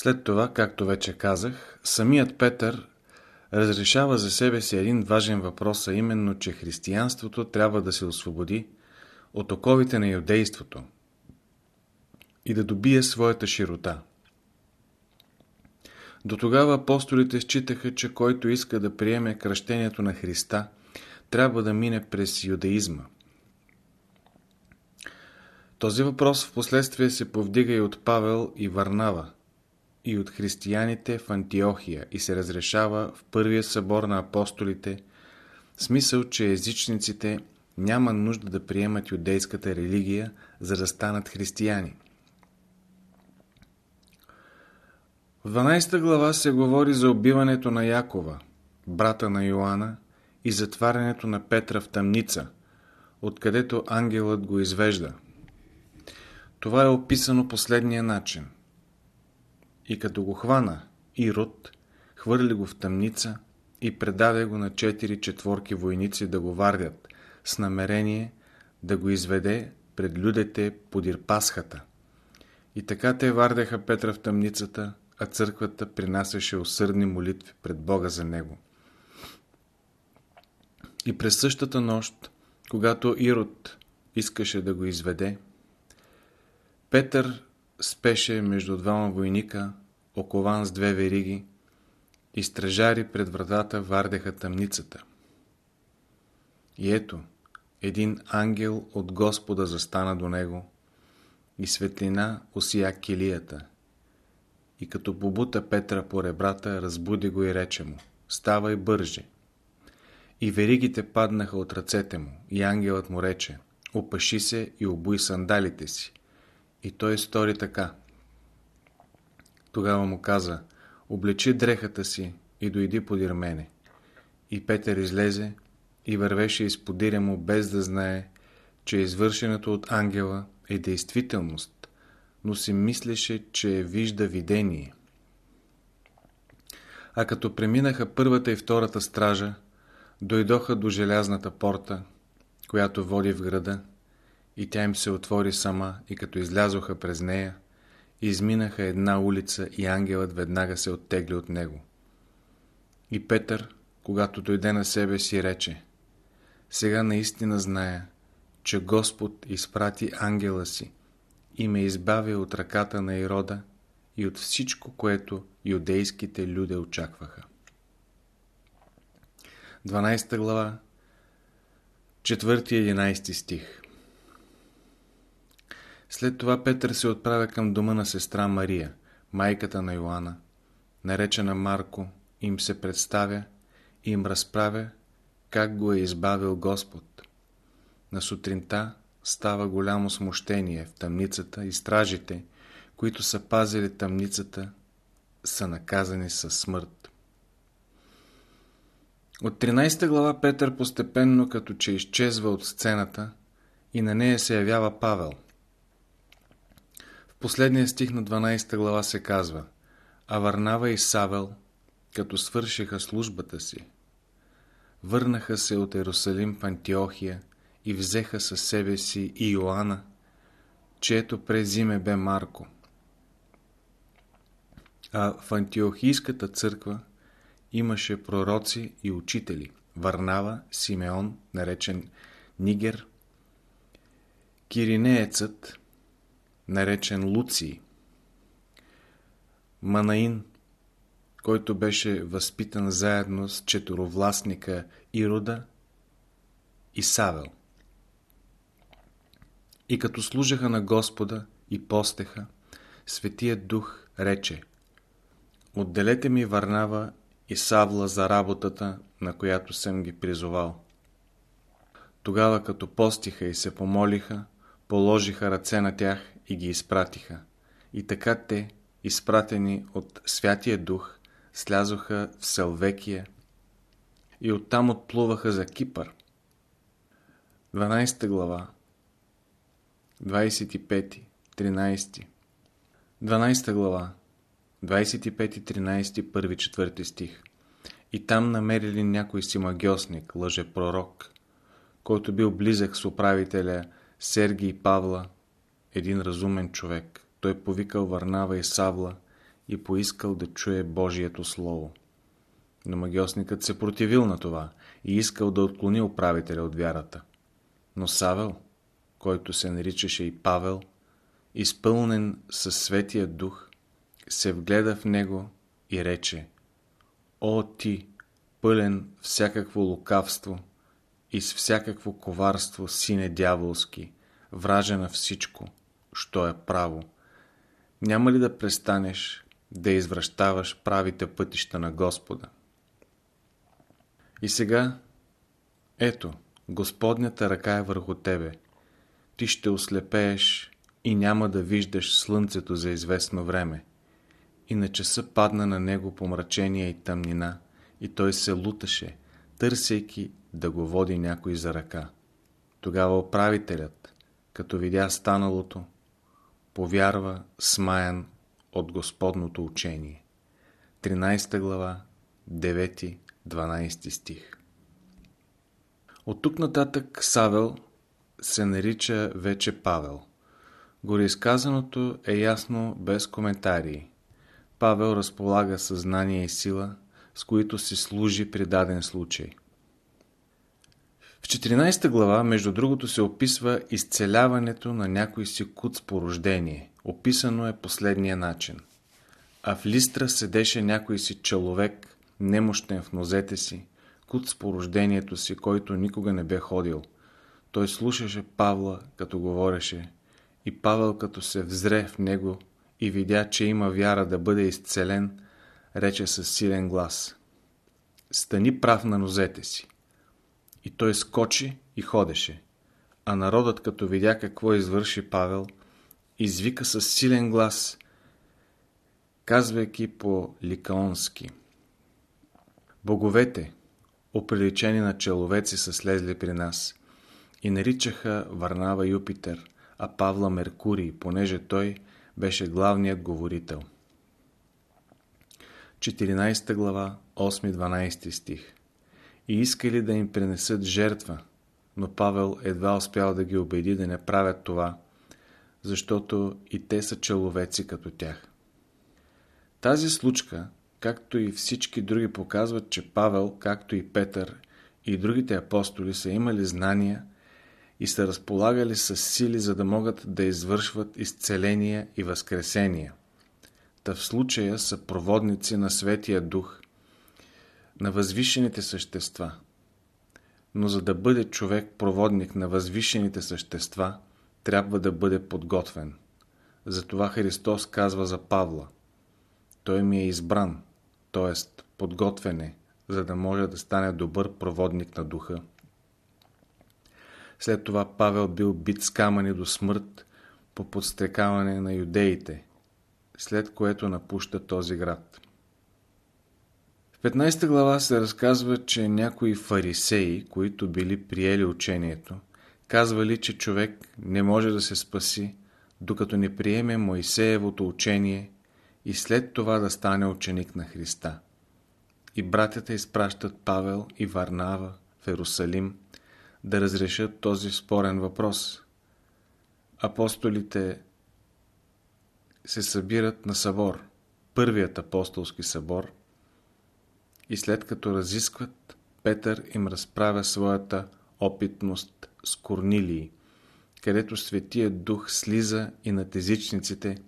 След това, както вече казах, самият Петър разрешава за себе си един важен въпрос, а именно, че християнството трябва да се освободи от оковите на юдейството и да добие своята широта. До тогава апостолите считаха, че който иска да приеме кръщението на Христа, трябва да мине през юдаизма. Този въпрос в последствие се повдига и от Павел и Варнава, и от християните в Антиохия и се разрешава в първия събор на апостолите, смисъл, че езичниците няма нужда да приемат юдейската религия, за да станат християни. В 12 глава се говори за убиването на Якова, брата на Йоанна, и затварянето на Петра в тъмница, откъдето ангелът го извежда. Това е описано последния начин. И като го хвана, Ирод хвърли го в тъмница и предаде го на четири четворки войници да го вардят, с намерение да го изведе пред людите подир Пасхата. И така те вардяха Петра в тъмницата, а църквата принасяше усърдни молитви пред Бога за него. И през същата нощ, когато Ирод искаше да го изведе, Петър спеше между двама войника, окован с две вериги, и стражари пред вратата вардеха тъмницата. И ето, един ангел от Господа застана до него и светлина осия килията. И като побута Петра по ребрата, разбуди го и рече му, ставай бърже. И веригите паднаха от ръцете му, и ангелът му рече, опаши се и обуй сандалите си. И той стори така. Тогава му каза, облечи дрехата си и дойди подир мене. И Петър излезе и вървеше из подиря му без да знае, че извършеното от ангела е действителност, но си мислеше, че вижда видение. А като преминаха първата и втората стража, дойдоха до желязната порта, която води в града, и тя им се отвори сама, и като излязоха през нея, изминаха една улица и ангелът веднага се оттегли от него. И Петър, когато дойде на себе си, рече, сега наистина зная, че Господ изпрати ангела си и ме избави от ръката на Ирода и от всичко, което юдейските люди очакваха. 12 глава 4-11 стих След това Петър се отправя към дома на сестра Мария, майката на Йоанна, наречена Марко, им се представя и им разправя как го е избавил Господ. На сутринта става голямо смущение в тъмницата и стражите, които са пазили тъмницата, са наказани със смърт. От 13 глава Петър постепенно като че изчезва от сцената и на нея се явява Павел. Последния стих на 12 глава се казва А Варнава и Савел, като свършиха службата си, върнаха се от Ерусалим в Антиохия и взеха със себе си и Йоанна, чието презиме бе Марко. А в Антиохийската църква имаше пророци и учители. Варнава, Симеон, наречен Нигер, Киринеецът, наречен Луций, Манаин, който беше възпитан заедно с четоровластника Ирода и Савел. И като служаха на Господа и постеха, Светият Дух рече Отделете ми Варнава и Савла за работата, на която съм ги призовал. Тогава като постиха и се помолиха, положиха ръце на тях и ги изпратиха. И така те, изпратени от Святия Дух, слязоха в Селвекия и оттам отплуваха за Кипър. 12 глава 25, 13 12 глава 25, 13, 1, 4 стих И там намерили някой си магиосник, лъжепророк, който бил близък с управителя Сергий Павла, един разумен човек. Той повикал Варнава и Савла и поискал да чуе Божието Слово. Но магиосникът се противил на това и искал да отклони управителя от вярата. Но Савел, който се наричаше и Павел, изпълнен със Светия Дух, се вгледа в него и рече О ти, пълен всякакво лукавство и с всякакво коварство, сине дяволски, вража на всичко, що е право. Няма ли да престанеш да извръщаваш правите пътища на Господа? И сега, ето, Господнята ръка е върху тебе. Ти ще ослепееш и няма да виждаш слънцето за известно време. И на часа падна на него помрачение и тъмнина, и той се луташе, търсейки да го води някой за ръка. Тогава управителят, като видя станалото, повярва смаян от Господното учение. 13 глава, 9-12 стих От тук нататък Савел се нарича вече Павел. Гореизказаното е ясно без коментарии. Павел разполага съзнание и сила, с които се служи при даден случай. В 14 глава, между другото, се описва изцеляването на някой си куц по рождение. Описано е последния начин. А в Листра седеше някой си човек, немощен в нозете си, куц по рождението си, който никога не бе ходил. Той слушаше Павла, като говореше, и Павел, като се взре в него и видя, че има вяра да бъде изцелен, рече със силен глас. Стани прав на нозете си. И той скочи и ходеше. А народът, като видя какво извърши Павел, извика със силен глас, казвайки по ликаонски. Боговете, оприличени на человеци, са слезли при нас и наричаха Варнава Юпитер, а Павла Меркурий, понеже той беше главният говорител. 14 глава, 8-12 стих И искали да им принесат жертва, но Павел едва успял да ги убеди да не правят това, защото и те са человеци като тях. Тази случка, както и всички други показват, че Павел, както и Петър и другите апостоли са имали знания и са разполагали с сили, за да могат да извършват изцеления и възкресения. Та в случая са проводници на Светия Дух, на възвишените същества. Но за да бъде човек проводник на възвишените същества, трябва да бъде подготвен. Затова Христос казва за Павла. Той ми е избран, т.е. подготвене, за да може да стане добър проводник на духа. След това Павел бил бит с камъни до смърт по подстрекаване на юдеите, след което напуща този град. В 15 глава се разказва, че някои фарисеи, които били приели учението, казвали, че човек не може да се спаси, докато не приеме Моисеевото учение и след това да стане ученик на Христа. И братята изпращат Павел и Варнава в Ерусалим да разрешат този спорен въпрос. Апостолите се събират на събор, първият апостолски събор, и след като разискват, Петър им разправя своята опитност с Корнилии, където Светия Дух слиза и над езичниците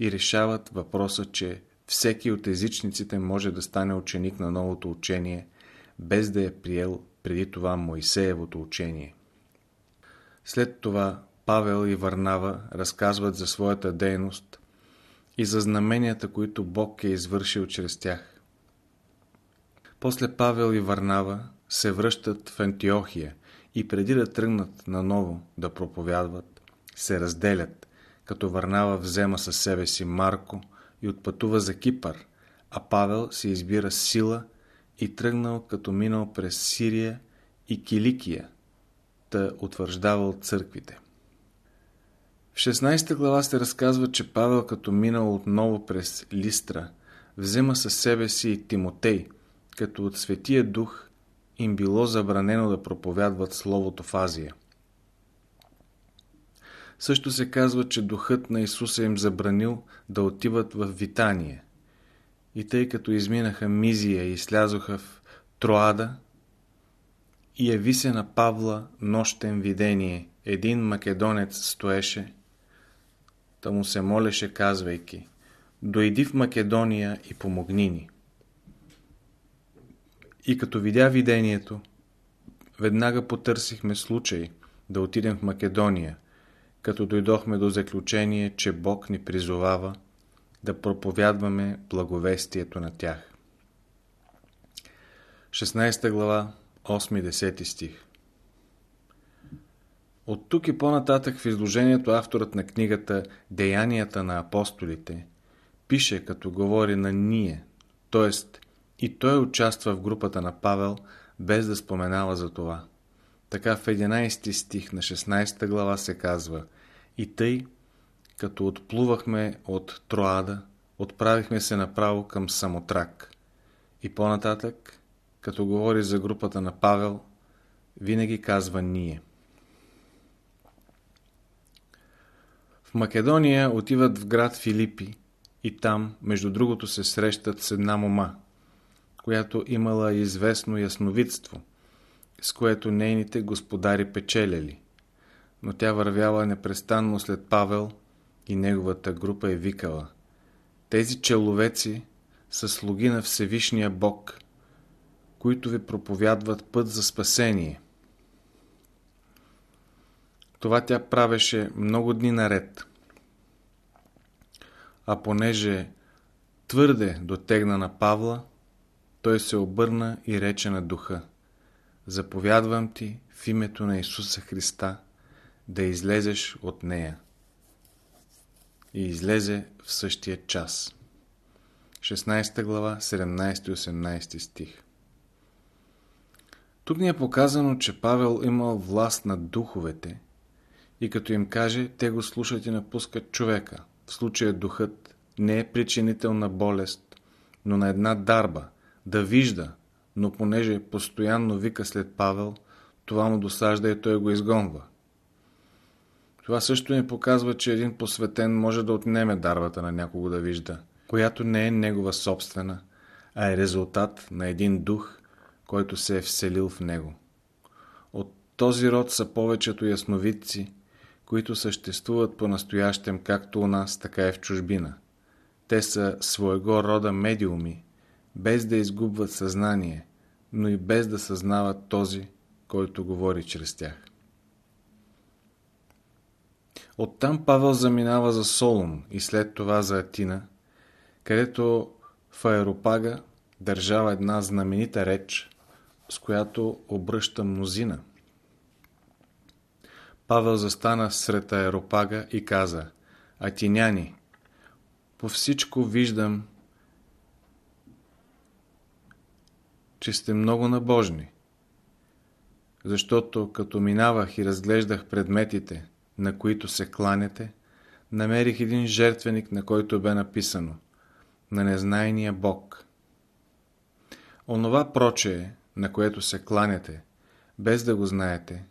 и решават въпроса, че всеки от езичниците може да стане ученик на новото учение, без да е приел преди това Моисеевото учение. След това Павел и Варнава разказват за своята дейност и за знаменията, които Бог е извършил чрез тях. После Павел и Варнава се връщат в Антиохия и преди да тръгнат наново да проповядват, се разделят, като Варнава взема със себе си Марко и отпътува за Кипър, а Павел се избира сила и тръгнал като минал през Сирия и Киликия, да утвърждавал църквите. В 16 глава се разказва, че Павел като минал отново през Листра, взема със себе си Тимотей, като от Светия Дух им било забранено да проповядват Словото в Азия. Също се казва, че Духът на Исуса им забранил да отиват в Витание и тъй като изминаха Мизия и слязоха в Троада, и яви се на Павла нощен видение. Един македонец стоеше, да му се молеше, казвайки Дойди в Македония и помогни ни. И като видя видението, веднага потърсихме случай да отидем в Македония, като дойдохме до заключение, че Бог ни призовава да проповядваме благовестието на тях. 16 глава, 8-10 стих От тук и по-нататък в изложението авторът на книгата Деянията на апостолите пише като говори на ние, т.е. и той участва в групата на Павел, без да споменава за това. Така в 11 стих на 16 глава се казва И тъй, като отплувахме от Троада, отправихме се направо към Самотрак. И по-нататък, като говори за групата на Павел, винаги казва ние. В Македония отиват в град Филипи и там, между другото, се срещат с една мома, която имала известно ясновидство, с което нейните господари печелели. Но тя вървяла непрестанно след Павел и неговата група е викала. Тези человеци са слуги на Всевишния Бог, които ви проповядват път за спасение. Това тя правеше много дни наред. А понеже твърде дотегна на Павла, той се обърна и рече на духа. Заповядвам ти в името на Исуса Христа да излезеш от нея. И излезе в същия час. 16 глава, 17-18 стих Тук ни е показано, че Павел имал власт над духовете и като им каже, те го слушат и напускат човека. В случая духът не е причинител на болест, но на една дарба, да вижда, но понеже постоянно вика след Павел, това му досажда и той го изгонва. Това също ни показва, че един посветен може да отнеме дарбата на някого да вижда, която не е негова собствена, а е резултат на един дух, който се е вселил в него. От този род са повечето ясновидци, които съществуват по-настоящем както у нас, така и в чужбина. Те са своего рода медиуми, без да изгубват съзнание, но и без да съзнават този, който говори чрез тях. Оттам Павел заминава за Солун и след това за Атина, където в Аеропага държава една знаменита реч, с която обръща мнозина. Павел застана сред Аеропага и каза Атиняни, по всичко виждам, че сте много набожни. Защото като минавах и разглеждах предметите, на които се кланяте, намерих един жертвеник, на който бе написано на незнайния Бог. Онова прочее, на което се кланяте, без да го знаете,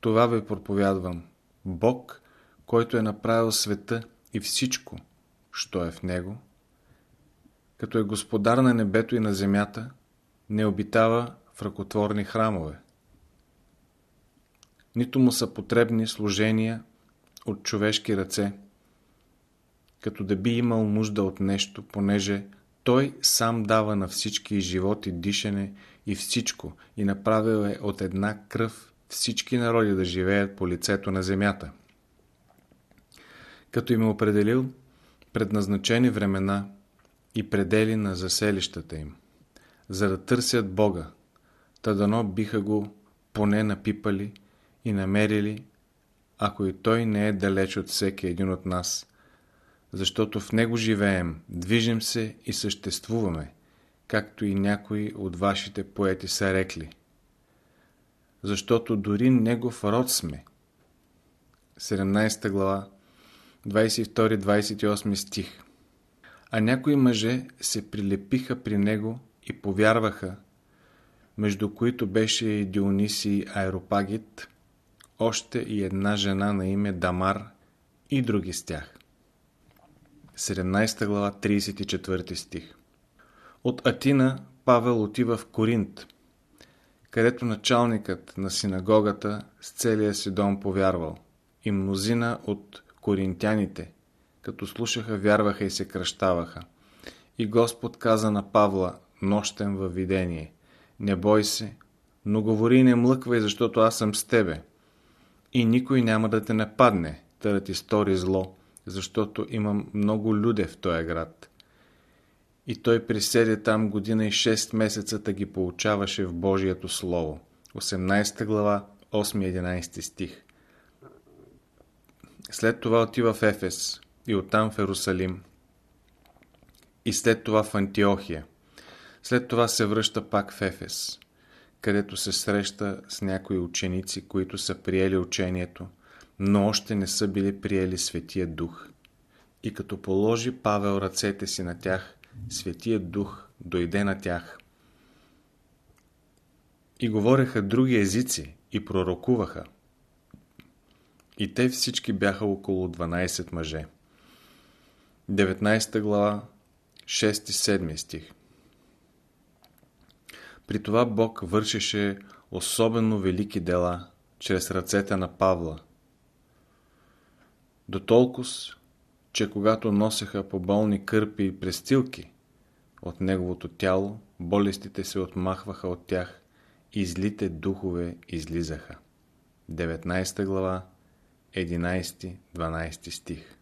това ви проповядвам. Бог, който е направил света и всичко, що е в него, като е господар на небето и на земята, не обитава в ръкотворни храмове. Нито му са потребни служения от човешки ръце, като да би имал нужда от нещо, понеже той сам дава на всички живот и дишане и всичко и направил е от една кръв всички народи да живеят по лицето на земята. Като им е определил предназначени времена и предели на заселищата им за да търсят Бога, та дано биха го поне напипали и намерили, ако и Той не е далеч от всеки един от нас, защото в Него живеем, движим се и съществуваме, както и някои от вашите поети са рекли. Защото дори Негов род сме. 17 глава, 22-28 стих. А някои мъже се прилепиха при Него и повярваха, между които беше и Дионисий Аеропагит, още и една жена на име Дамар и други с тях. 17 глава, 34 стих От Атина Павел отива в Коринт, където началникът на синагогата с целия си дом повярвал. И мнозина от коринтяните, като слушаха, вярваха и се кръщаваха. И Господ каза на Павла нощем във видение, не бой се, но говори и не млъквай, защото аз съм с тебе. И никой няма да те нападне, да ти стори зло, защото имам много люде в този град. И той приседи там година и 6 месеца да ги получаваше в Божието Слово. 18 глава, 8-11 стих. След това отива в Ефес и оттам в Ерусалим. И след това в Антиохия. След това се връща пак в Ефес, където се среща с някои ученици, които са приели учението, но още не са били приели Светия Дух. И като положи Павел ръцете си на тях, Светия Дух дойде на тях. И говореха други езици и пророкуваха. И те всички бяха около 12 мъже. 19 глава, 6-7 стих. При това Бог вършеше особено велики дела чрез ръцете на Павла. До толкова, че когато носеха по болни кърпи и престилки от неговото тяло, болестите се отмахваха от тях и злите духове излизаха. 19 глава, 11-12 стих